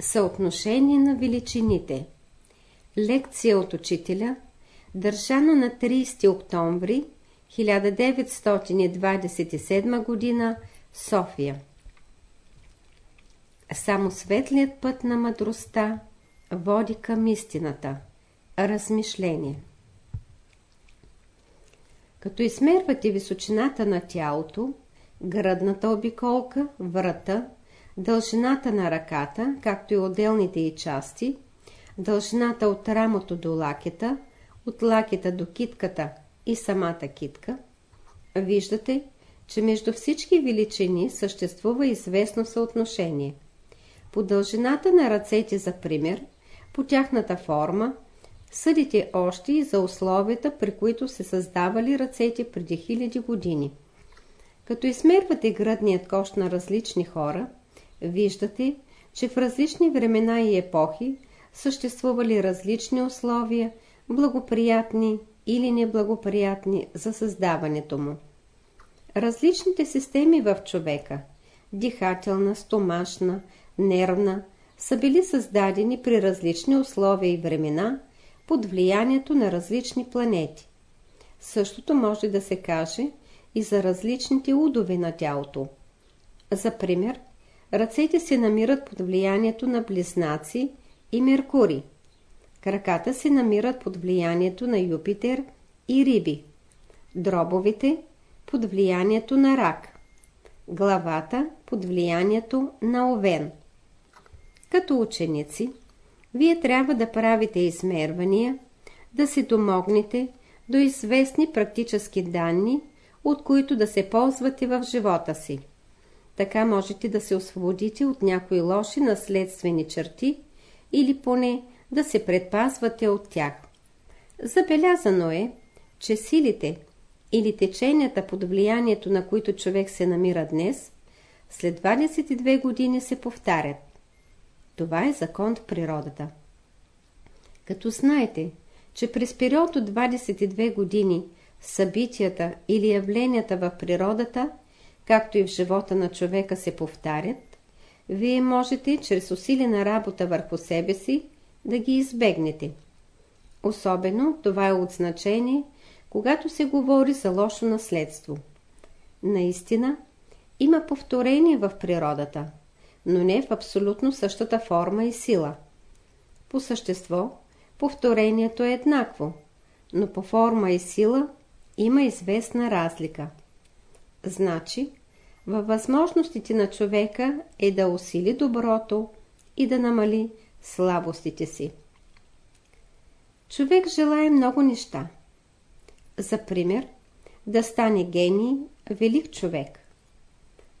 Съотношение на величините Лекция от учителя Държана на 30 октомври 1927 г. София Само светлият път на мъдростта води към истината. Размишление Като измервате височината на тялото, гръдната обиколка, врата, дължината на ръката, както и отделните й части, дължината от рамото до лакета, от лакета до китката и самата китка, виждате, че между всички величини съществува известно съотношение. По дължината на ръцете, за пример, по тяхната форма, съдите още и за условията, при които се създавали ръцете преди хиляди години. Като измервате гръдният кош на различни хора, виждате, че в различни времена и епохи съществували различни условия, благоприятни или неблагоприятни за създаването му. Различните системи в човека – дихателна, стомашна, нервна – са били създадени при различни условия и времена под влиянието на различни планети. Същото може да се каже и за различните удове на тялото. За пример, ръцете се намират под влиянието на близнаци и Меркурий. Краката се намират под влиянието на Юпитер и Риби. Дробовите под влиянието на Рак. Главата под влиянието на Овен. Като ученици, вие трябва да правите измервания, да се домогнете до известни практически данни, от които да се ползвате в живота си. Така можете да се освободите от някои лоши наследствени черти или поне да се предпазвате от тях. Забелязано е, че силите или теченията под влиянието на които човек се намира днес, след 22 години се повтарят. Това е закон в природата. Като знаете, че през период от 22 години събитията или явленията в природата, както и в живота на човека се повтарят, вие можете чрез усилена работа върху себе си да ги избегнете. Особено това е от значение, когато се говори за лошо наследство. Наистина, има повторение в природата, но не в абсолютно същата форма и сила. По същество, повторението е еднакво, но по форма и сила има известна разлика. Значи, във възможностите на човека е да усили доброто и да намали слабостите си. Човек желая много неща. За пример, да стане гений, велик човек.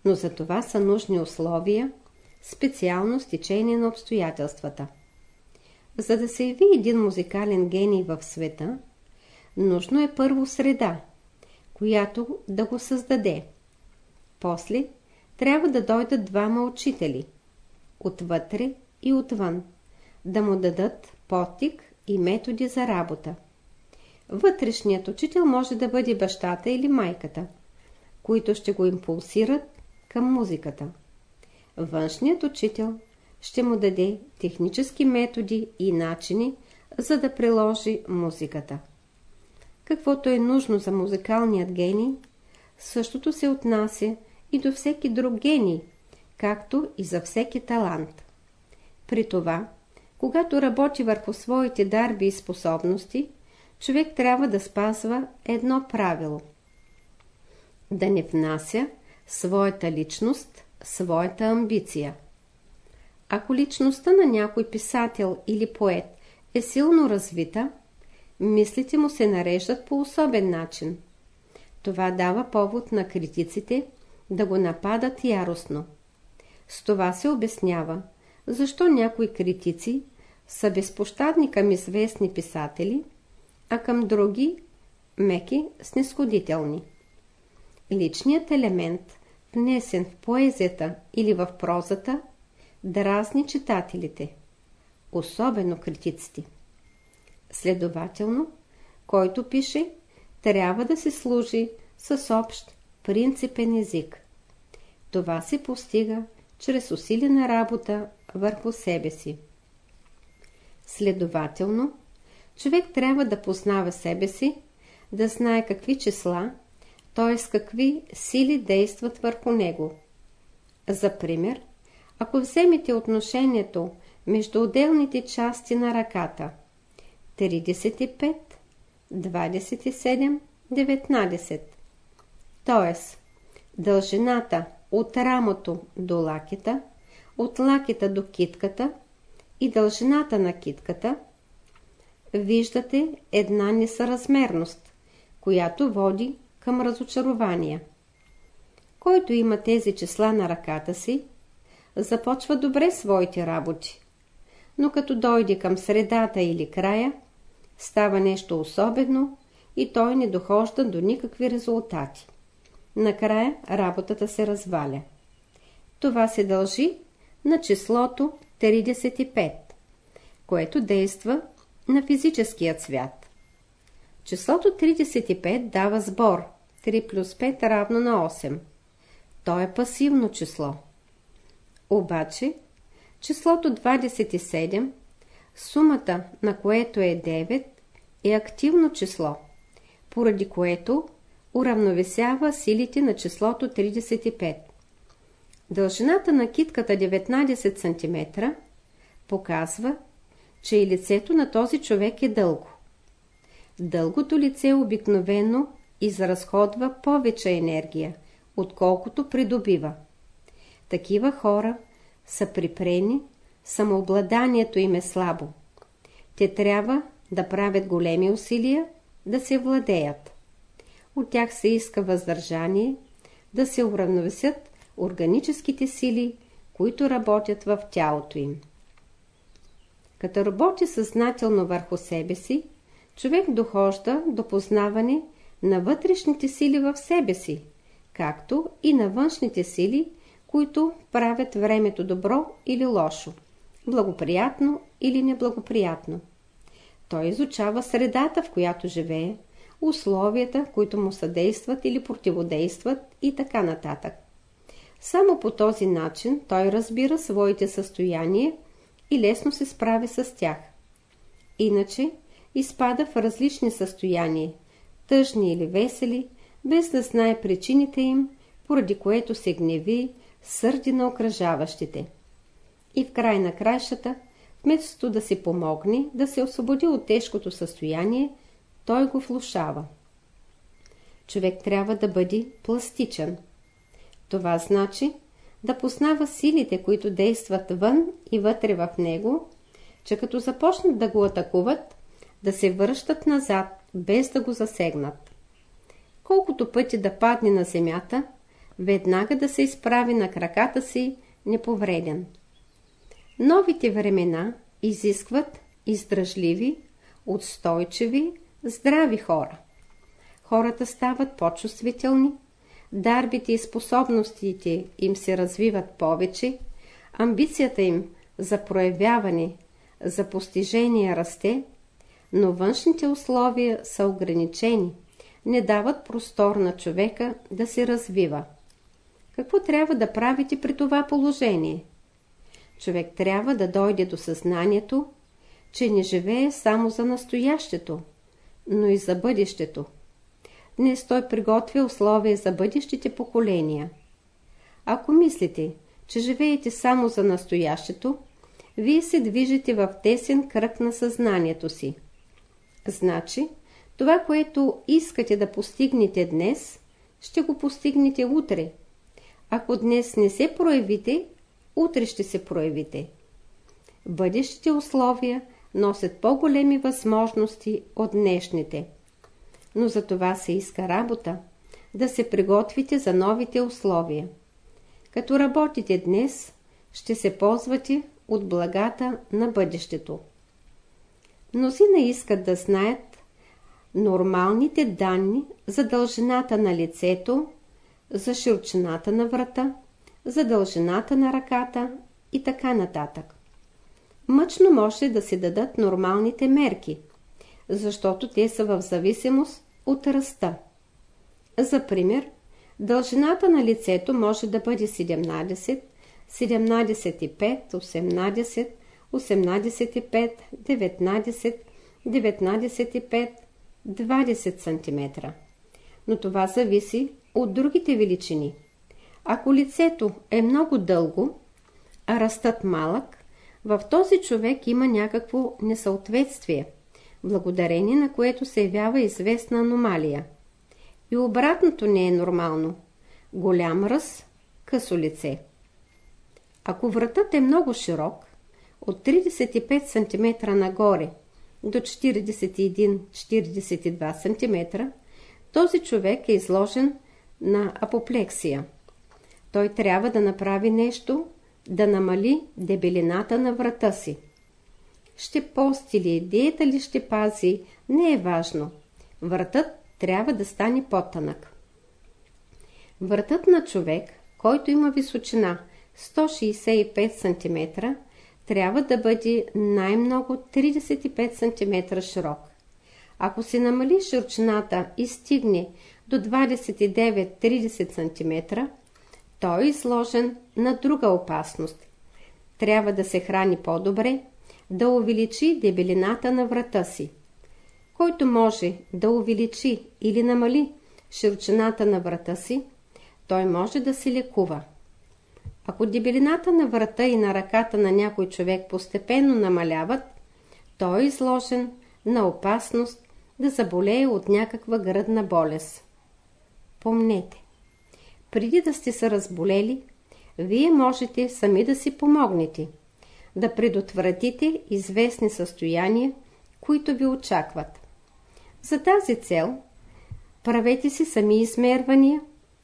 Но за това са нужни условия, специално стечение на обстоятелствата. За да се яви един музикален гений в света, нужно е първо среда, която да го създаде. После трябва да дойдат двама учители, отвътре и отвън, да му дадат потик и методи за работа. Вътрешният учител може да бъде бащата или майката, които ще го импулсират към музиката. Външният учител ще му даде технически методи и начини, за да приложи музиката. Каквото е нужно за музикалният гений, същото се отнася и до всеки друг гений, както и за всеки талант. При това, когато работи върху своите дарби и способности, човек трябва да спазва едно правило. Да не внася своята личност, своята амбиция. Ако личността на някой писател или поет е силно развита, мислите му се нареждат по особен начин. Това дава повод на критиците да го нападат яростно. С това се обяснява, защо някои критици са безпощадни към известни писатели, а към други меки снисходителни. Личният елемент, внесен в поезията или в прозата, дразни читателите, особено критиците. Следователно, който пише, трябва да се служи с общ принципен език. Това се постига чрез усилена работа върху себе си. Следователно, човек трябва да познава себе си, да знае какви числа, т.е. какви сили действат върху него. За пример, ако вземете отношението между отделните части на ръката 35, 27, 19, т.е. дължината от рамото до лакета, от лакета до китката и дължината на китката, виждате една несъразмерност, която води към разочарования. Който има тези числа на ръката си, започва добре своите работи, но като дойде към средата или края, става нещо особено и той не дохожда до никакви резултати. Накрая работата се разваля. Това се дължи на числото 35, което действа на физическия свят. Числото 35 дава сбор 3 плюс 5 равно на 8. То е пасивно число. Обаче, числото 27, сумата на което е 9, е активно число, поради което уравновесява силите на числото 35. Дължината на китката 19 см показва, че и лицето на този човек е дълго. Дългото лице обикновено изразходва повече енергия, отколкото придобива. Такива хора са припрени, самообладанието им е слабо. Те трябва да правят големи усилия да се владеят. От тях се иска въздържание, да се уравновесят органическите сили, които работят в тялото им. Като работи съзнателно върху себе си, човек дохожда до познаване на вътрешните сили в себе си, както и на външните сили, които правят времето добро или лошо, благоприятно или неблагоприятно. Той изучава средата, в която живее, условията, които му съдействат или противодействат и така нататък. Само по този начин той разбира своите състояния и лесно се справи с тях. Иначе изпада в различни състояния, тъжни или весели, без да знае причините им, поради което се гневи, сърди на окръжаващите. И в край на крайшата, вместо да се помогне, да се освободи от тежкото състояние, той го влушава. Човек трябва да бъде пластичен. Това значи да познава силите, които действат вън и вътре в него, че като започнат да го атакуват, да се връщат назад, без да го засегнат. Колкото пъти да падне на земята, веднага да се изправи на краката си неповреден. Новите времена изискват издръжливи, отстойчиви, здрави хора. Хората стават по-чувствителни, дарбите и способностите им се развиват повече, амбицията им за проявяване, за постижение расте, но външните условия са ограничени, не дават простор на човека да се развива. Какво трябва да правите при това положение? Човек трябва да дойде до съзнанието, че не живее само за настоящето, но и за бъдещето. Днес той приготвя условия за бъдещите поколения. Ако мислите, че живеете само за настоящето, вие се движите в тесен кръг на съзнанието си. Значи, това, което искате да постигнете днес, ще го постигнете утре. Ако днес не се проявите, утре ще се проявите. Бъдещите условия носят по-големи възможности от днешните. Но за това се иска работа, да се приготвите за новите условия. Като работите днес, ще се ползвате от благата на бъдещето. Мнозина искат да знаят нормалните данни за дължината на лицето, за широчината на врата, за дължината на ръката и така нататък. Мъчно може да се дадат нормалните мерки, защото те са в зависимост от ръста. За пример, дължината на лицето може да бъде 17, 17,5, 18, 18,5, 19, 19,5, 20 см. Но това зависи от другите величини. Ако лицето е много дълго, а растат малък, в този човек има някакво несъответствие, благодарение на което се явява известна аномалия. И обратното не е нормално. Голям ръст, късо лице. Ако вратът е много широк, от 35 см нагоре до 41-42 см, този човек е изложен на апоплексия. Той трябва да направи нещо, да намали дебелината на врата си. Ще пости ли, диета ли ще пази, не е важно. Вратът трябва да стане по-тънък. Вратът на човек, който има височина 165 см, трябва да бъде най-много 35 см широк. Ако се намали широчината и стигне до 29-30 см, той е изложен на друга опасност. Трябва да се храни по-добре, да увеличи дебелината на врата си. Който може да увеличи или намали широчината на врата си, той може да се лекува. Ако дебелината на врата и на ръката на някой човек постепенно намаляват, той е изложен на опасност да заболее от някаква гръдна болест. Помнете, преди да сте се разболели, вие можете сами да си помогнете, да предотвратите известни състояния, които ви очакват. За тази цел правете си сами измервания,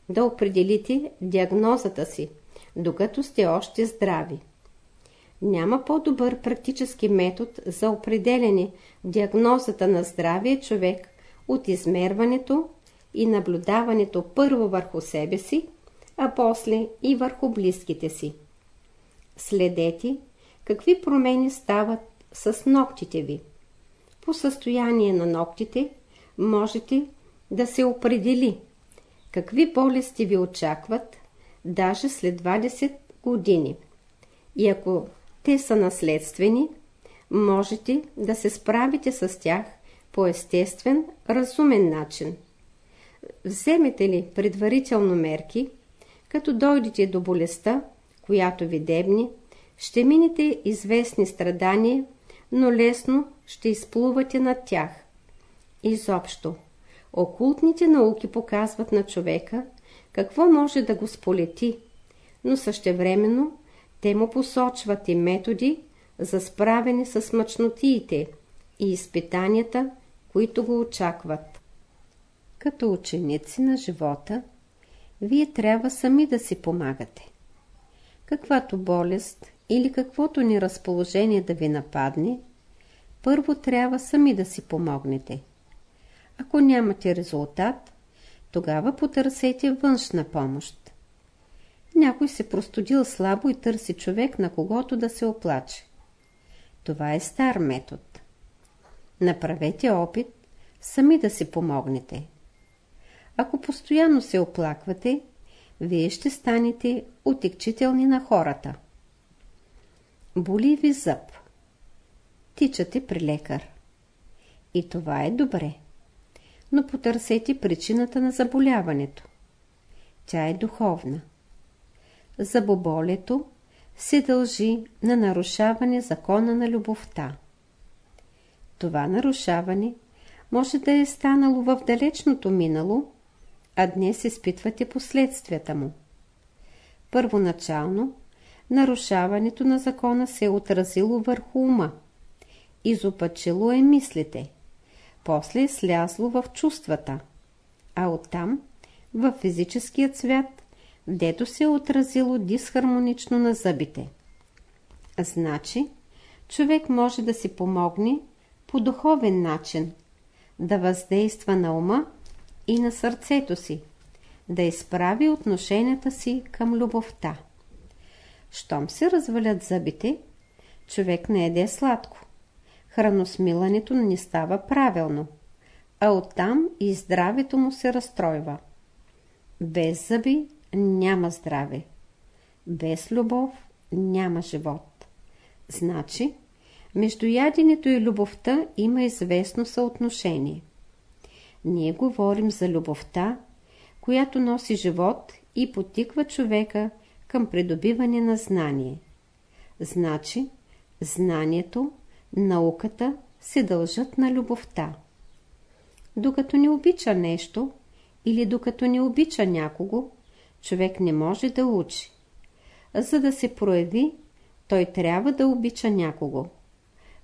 да определите диагнозата си, докато сте още здрави. Няма по-добър практически метод за определене диагнозата на здравия човек от измерването и наблюдаването първо върху себе си, а после и върху близките си. Следете какви промени стават с ногтите ви. По състояние на ногтите можете да се определи какви болести ви очакват даже след 20 години. И ако те са наследствени, можете да се справите с тях по естествен, разумен начин. Вземете ли предварително мерки, като дойдете до болестта, която ви дебни, ще минете известни страдания, но лесно ще изплувате над тях. Изобщо, окултните науки показват на човека какво може да го сполети, но същевременно те му посочват и методи за справяне с мъчнотиите и изпитанията, които го очакват. Като ученици на живота, вие трябва сами да си помагате. Каквато болест или каквото ни разположение да ви нападне, първо трябва сами да си помогнете. Ако нямате резултат, тогава потърсете външна помощ. Някой се простудил слабо и търси човек, на когото да се оплаче. Това е стар метод. Направете опит сами да си помогнете. Ако постоянно се оплаквате, вие ще станете отекчителни на хората. Боли ви зъб. Тичате при лекар. И това е добре. Но потърсете причината на заболяването. Тя е духовна. Забоболето се дължи на нарушаване закона на любовта. Това нарушаване може да е станало в далечното минало, а днес изпитвате последствията му. Първоначално, нарушаването на закона се е отразило върху ума, изопачило е мислите, после е слязло в чувствата, а оттам в физическият свят, дето се е отразило дисхармонично на зъбите. Значи, човек може да си помогне по духовен начин, да въздейства на ума и на сърцето си, да изправи отношенията си към любовта. Щом се развалят зъбите, човек не еде сладко. Храносмилането не става правилно, а оттам и здравето му се разстройва. Без зъби няма здраве. без любов няма живот. Значи, между яденето и любовта има известно съотношение. Ние говорим за любовта, която носи живот и потиква човека към придобиване на знание. Значи, знанието, науката се дължат на любовта. Докато не обича нещо или докато не обича някого, човек не може да учи. За да се прояви, той трябва да обича някого.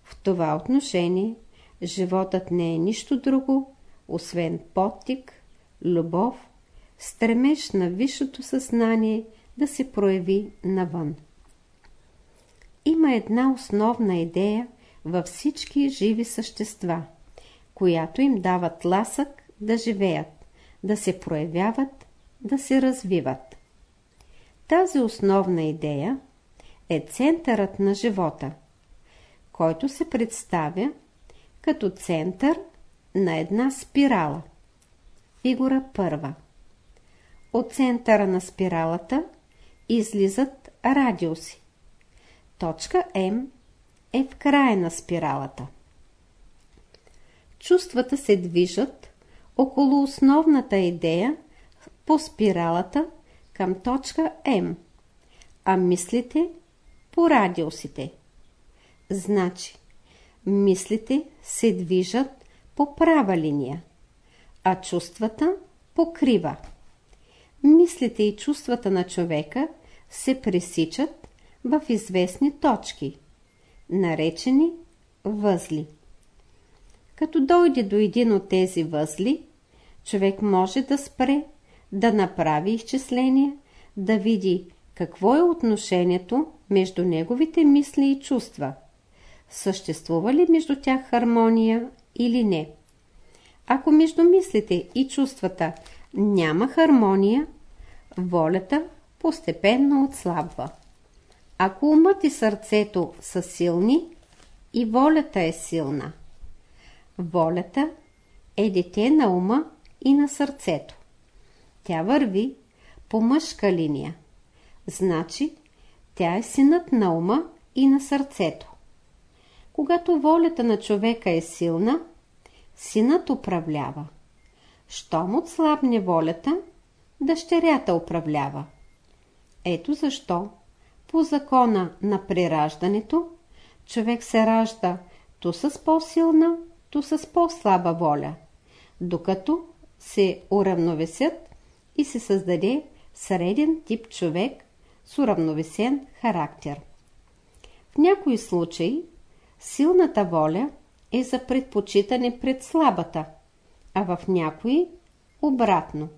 В това отношение животът не е нищо друго, освен подтик, любов, стремеж на висшето съзнание да се прояви навън. Има една основна идея във всички живи същества, която им дават ласък да живеят, да се проявяват, да се развиват. Тази основна идея е центърът на живота, който се представя като център на една спирала. Фигура първа. От центъра на спиралата излизат радиуси. Точка М е в края на спиралата. Чувствата се движат около основната идея по спиралата към точка М, а мислите по радиусите. Значи, мислите се движат по права линия, а чувствата по крива. Мислите и чувствата на човека се пресичат в известни точки, наречени възли. Като дойде до един от тези възли, човек може да спре, да направи изчисления, да види какво е отношението между неговите мисли и чувства. Съществува ли между тях хармония или не? Ако между мислите и чувствата няма хармония, волята постепенно отслабва. Ако умът и сърцето са силни, и волята е силна. Волята е дете на ума и на сърцето. Тя върви по мъжка линия. Значи, тя е синът на ума и на сърцето. Когато волята на човека е силна, синът управлява. Щом отслабне волята, дъщерята управлява. Ето защо по закона на прираждането човек се ражда то с по-силна, то с по-слаба воля, докато се уравновесят и се създаде среден тип човек с уравновесен характер. В някои случаи силната воля е за предпочитане пред слабата, а в някои обратно.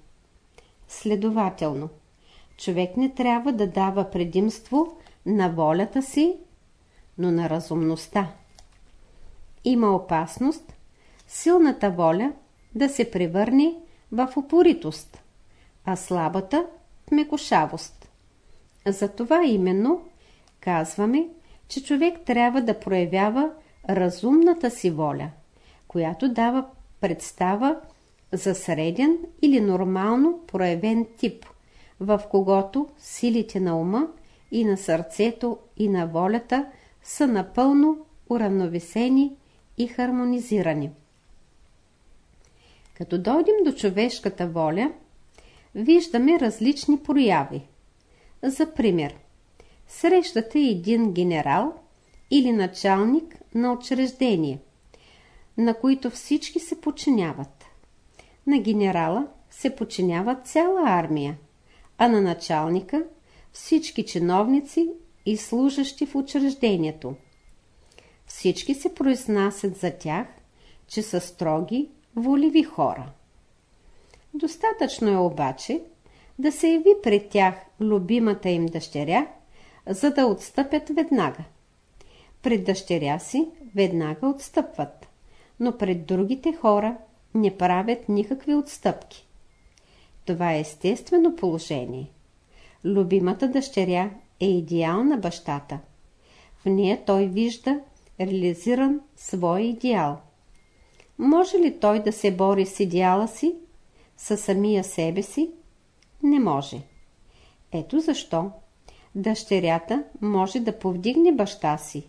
Следователно, човек не трябва да дава предимство на волята си, но на разумността. Има опасност силната воля да се превърне в упоритост, а слабата в мекошавост. Затова именно казваме, че човек трябва да проявява разумната си воля, която дава представа за среден или нормално проявен тип, в когото силите на ума и на сърцето и на волята са напълно уравновесени и хармонизирани. Като дойдем до човешката воля, виждаме различни прояви. За пример, срещате един генерал или началник на учреждение, на които всички се подчиняват. На генерала се подчинява цяла армия, а на началника всички чиновници и служащи в учреждението. Всички се произнасят за тях, че са строги, воливи хора. Достатъчно е обаче да се яви пред тях любимата им дъщеря, за да отстъпят веднага. Пред дъщеря си веднага отстъпват, но пред другите хора не правят никакви отстъпки. Това е естествено положение. Любимата дъщеря е идеал на бащата. В нея той вижда реализиран свой идеал. Може ли той да се бори с идеала си, със самия себе си? Не може. Ето защо Дъщерята може да повдигне баща си,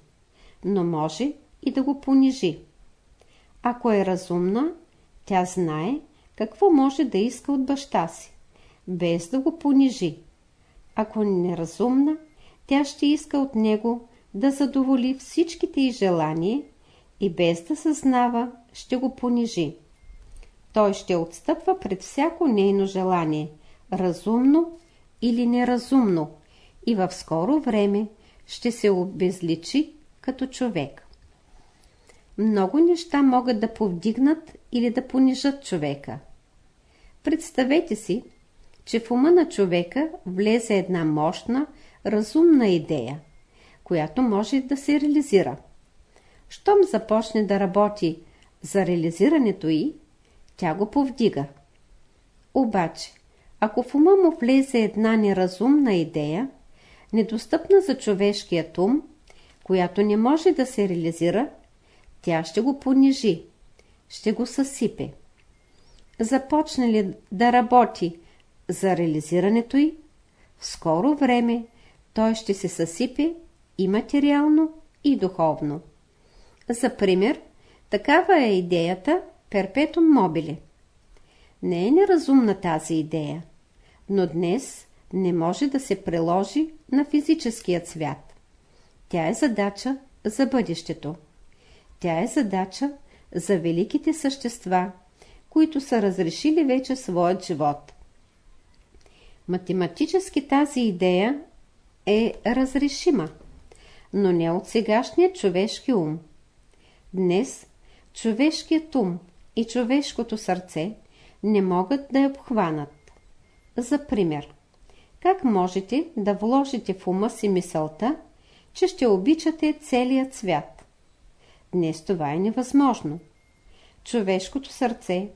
но може и да го понижи. Ако е разумна, тя знае какво може да иска от баща си, без да го понижи. Ако е неразумна, тя ще иска от него да задоволи всичките й желания и без да съзнава ще го понижи. Той ще отстъпва пред всяко нейно желание, разумно или неразумно, и в скоро време ще се обезличи като човек. Много неща могат да повдигнат или да понижат човека. Представете си, че в ума на човека влезе една мощна, разумна идея, която може да се реализира. Щом започне да работи за реализирането й, тя го повдига. Обаче, ако в ума му влезе една неразумна идея, недостъпна за човешкият ум, която не може да се реализира, тя ще го понижи, ще го съсипе. Започне ли да работи за реализирането й, в скоро време той ще се съсипе и материално, и духовно. За пример, такава е идеята перпетум мобиле. Не е неразумна тази идея, но днес не може да се приложи на физическият свят. Тя е задача за бъдещето. Тя е задача за великите същества, които са разрешили вече своят живот. Математически тази идея е разрешима, но не от сегашния човешки ум. Днес човешкият ум и човешкото сърце не могат да я обхванат. За пример, как можете да вложите в ума си мисълта, че ще обичате целият свят? Днес това е невъзможно. Човешкото сърце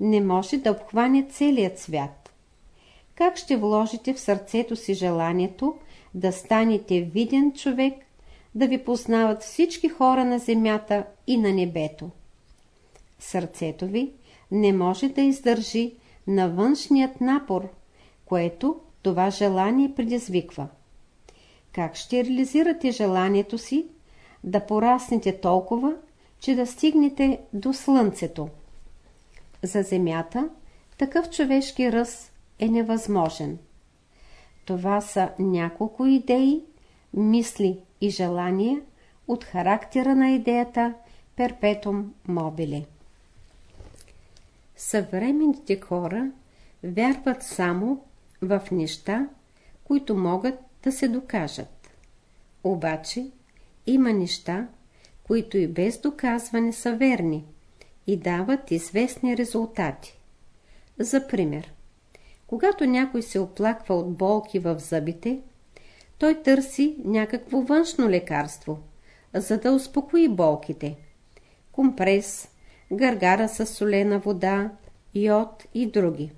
не може да обхване целият свят. Как ще вложите в сърцето си желанието да станете виден човек, да ви познават всички хора на земята и на небето? Сърцето ви не може да издържи на външният напор, което това желание предизвиква. Как ще реализирате желанието си да пораснете толкова, че да стигнете до Слънцето? За Земята такъв човешки ръст е невъзможен. Това са няколко идеи, мисли и желания от характера на идеята перпетум мобиле. Съвременните хора вярват само в неща, които могат да се докажат. Обаче има неща, които и без доказване са верни и дават известни резултати. За пример, когато някой се оплаква от болки в зъбите, той търси някакво външно лекарство, за да успокои болките. Компрес, гаргара с солена вода, йод и други.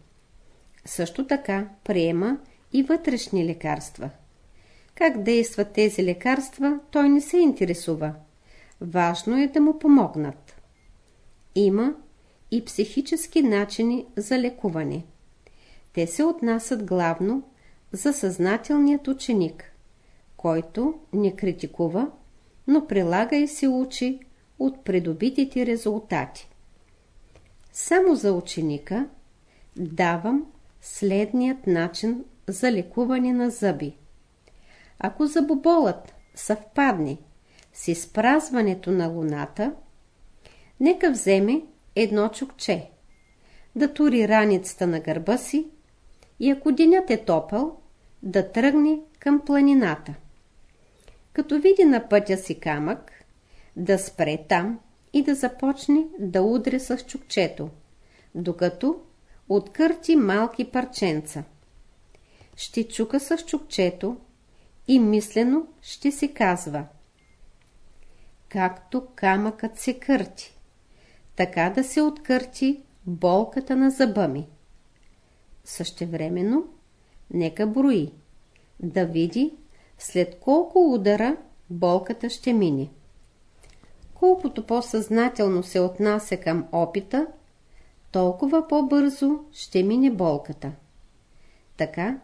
Също така приема и вътрешни лекарства. Как действат тези лекарства, той не се интересува. Важно е да му помогнат. Има и психически начини за лекуване. Те се отнасят главно за съзнателният ученик, който не критикува, но прилага и се учи от придобитите резултати. Само за ученика давам следният начин за лекуване на зъби. Ако зъбоболът съвпадне с изпразването на луната, нека вземе едно чукче, да тури раницата на гърба си и ако денят е топъл, да тръгне към планината. Като види на пътя си камък, да спре там и да започне да удря с чукчето, докато откърти малки парченца. Ще чука с чукчето и мислено ще се казва Както камъкът се кърти, така да се откърти болката на зъба ми. Същевременно, нека брои, да види след колко удара болката ще мине. Колкото по-съзнателно се отнася към опита, толкова по-бързо ще мине болката. Така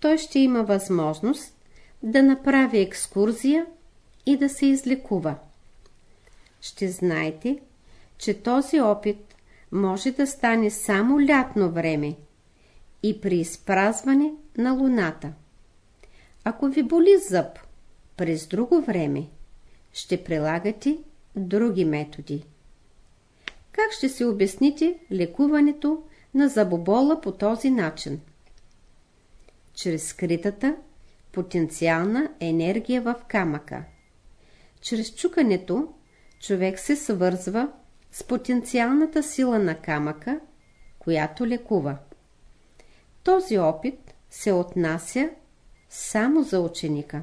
той ще има възможност да направи екскурзия и да се излекува. Ще знаете, че този опит може да стане само лятно време и при изпразване на луната. Ако ви боли зъб през друго време, ще прилагате други методи. Как ще се обясните лекуването на забобола по този начин? Чрез скритата потенциална енергия в камъка. Чрез чукането човек се свързва с потенциалната сила на камъка, която лекува. Този опит се отнася само за ученика.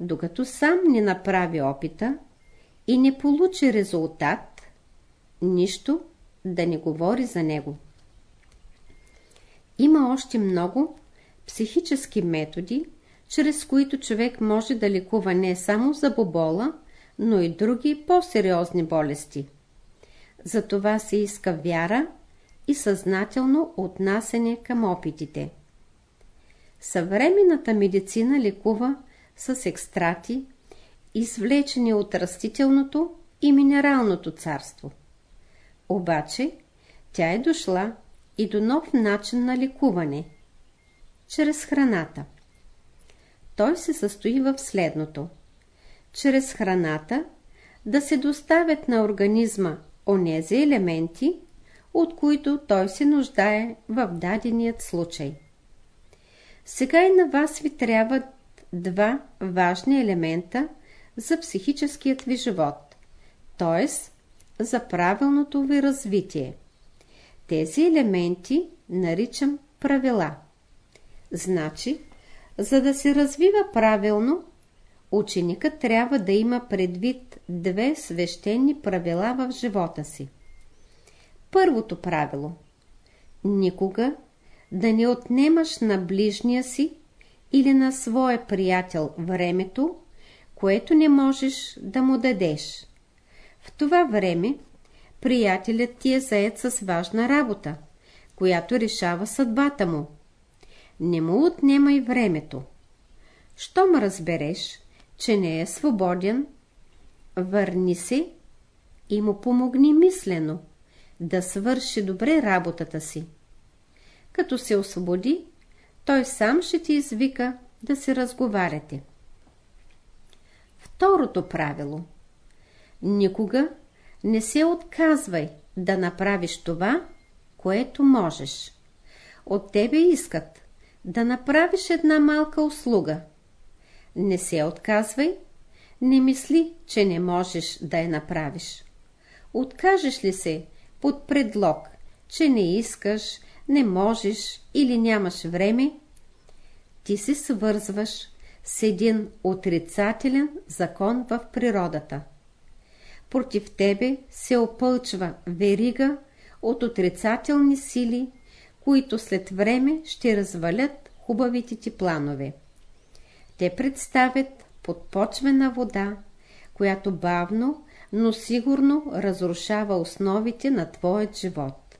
Докато сам не направи опита и не получи резултат, нищо да не говори за него. Има още много психически методи, чрез които човек може да лекува не само за бобола, но и други по-сериозни болести. За това се иска вяра и съзнателно отнасене към опитите. Съвременната медицина лекува с екстрати, извлечени от растителното и минералното царство. Обаче тя е дошла и до нов начин на лекуване – чрез храната. Той се състои в следното. Чрез храната да се доставят на организма онези елементи, от които той се нуждае в даденият случай. Сега и на вас ви трябват два важни елемента за психическият ви живот, т.е. за правилното ви развитие. Тези елементи наричам правила. Значи, за да се развива правилно, ученикът трябва да има предвид две свещени правила в живота си. Първото правило – никога да не отнемаш на ближния си или на своя приятел времето, което не можеш да му дадеш. В това време приятелят ти е заед с важна работа, която решава съдбата му. Не му отнемай времето. Щом разбереш, че не е свободен, върни се и му помогни мислено да свърши добре работата си. Като се освободи, той сам ще ти извика да се разговаряте. Второто правило. Никога не се отказвай да направиш това, което можеш. От тебе искат да направиш една малка услуга. Не се отказвай, не мисли, че не можеш да я направиш. Откажеш ли се под предлог, че не искаш, не можеш или нямаш време, ти се свързваш с един отрицателен закон в природата. Против тебе се опълчва верига от отрицателни сили, които след време ще развалят хубавите ти планове. Те представят подпочвена вода, която бавно, но сигурно разрушава основите на твоят живот.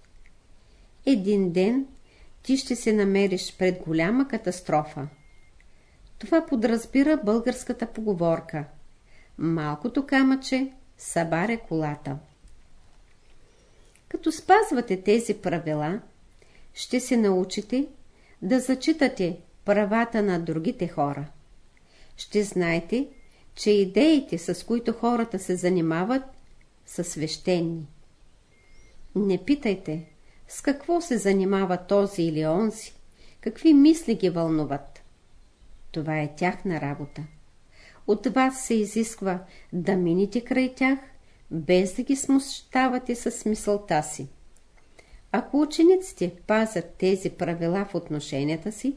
Един ден ти ще се намериш пред голяма катастрофа. Това подразбира българската поговорка. Малкото камъче събаре колата. Като спазвате тези правила, ще се научите да зачитате правата на другите хора. Ще знаете, че идеите, с които хората се занимават, са свещени. Не питайте, с какво се занимава този или онзи, какви мисли ги вълнуват. Това е тяхна работа. От вас се изисква да мините край тях, без да ги смущавате с мисълта си. Ако учениците пазят тези правила в отношенията си,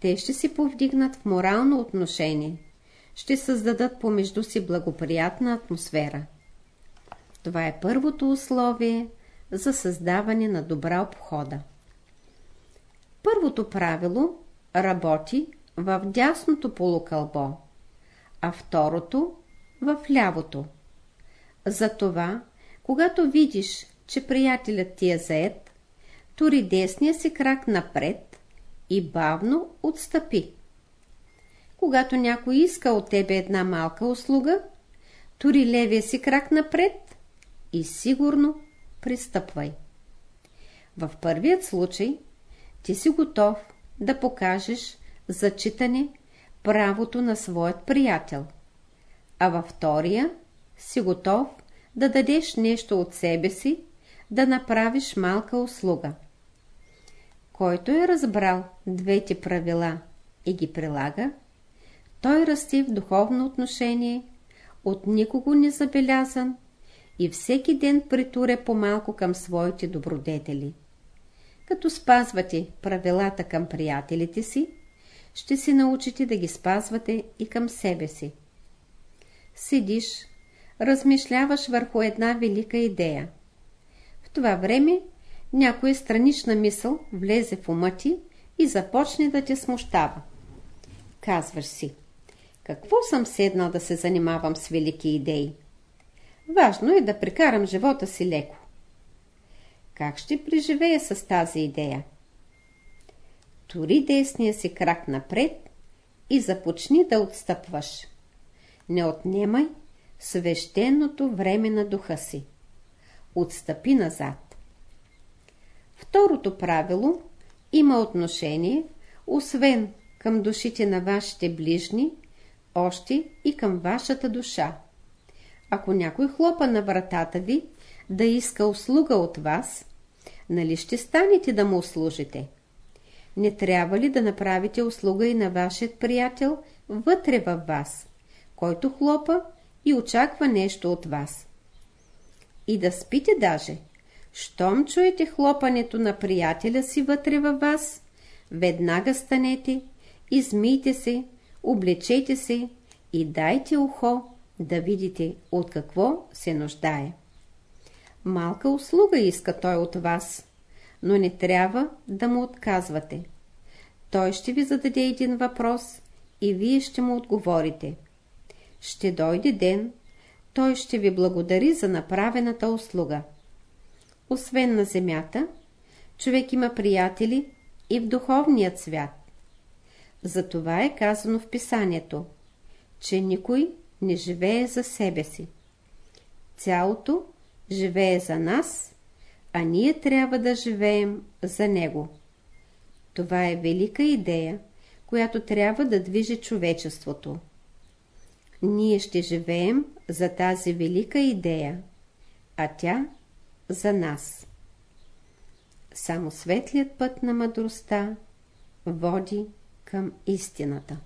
те ще се повдигнат в морално отношение, ще създадат помежду си благоприятна атмосфера. Това е първото условие за създаване на добра обхода. Първото правило работи в дясното полукълбо, а второто в лявото. Затова, когато видиш, че приятелят ти е заед, тури десния си крак напред и бавно отстъпи. когато някой иска от тебе една малка услуга, тури левия си крак напред и сигурно пристъпвай. В първият случай ти си готов да покажеш зачитане правото на своят приятел, а във втория си готов да дадеш нещо от себе си, да направиш малка услуга. Който е разбрал двете правила и ги прилага, той расти в духовно отношение, от никого не забелязан и всеки ден притуре по-малко към своите добродетели. Като спазвате правилата към приятелите си, ще се научите да ги спазвате и към себе си. Седиш, размишляваш върху една велика идея. В това време някоя странична мисъл влезе в ума ти и започне да те смущава. Казваш си, какво съм седнал да се занимавам с велики идеи? Важно е да прекарам живота си леко. Как ще преживея с тази идея? Тори десния си крак напред и започни да отстъпваш. Не отнемай свещеното време на духа си. Отстъпи назад. Второто правило има отношение, освен към душите на вашите ближни, още и към вашата душа. Ако някой хлопа на вратата ви да иска услуга от вас, нали ще станете да му услужите? Не трябва ли да направите услуга и на вашият приятел вътре във вас, който хлопа и очаква нещо от вас? И да спите даже. Щом чуете хлопането на приятеля си вътре във вас, веднага станете, измийте се, облечете се и дайте ухо да видите от какво се нуждае. Малка услуга иска той от вас, но не трябва да му отказвате. Той ще ви зададе един въпрос и вие ще му отговорите. Ще дойде ден, той ще ви благодари за направената услуга. Освен на земята, човек има приятели и в духовният свят. Затова е казано в писанието, че никой не живее за себе си. Цялото живее за нас, а ние трябва да живеем за него. Това е велика идея, която трябва да движи човечеството. Ние ще живеем за тази велика идея, а тя за нас. Само светлият път на мъдростта води към истината.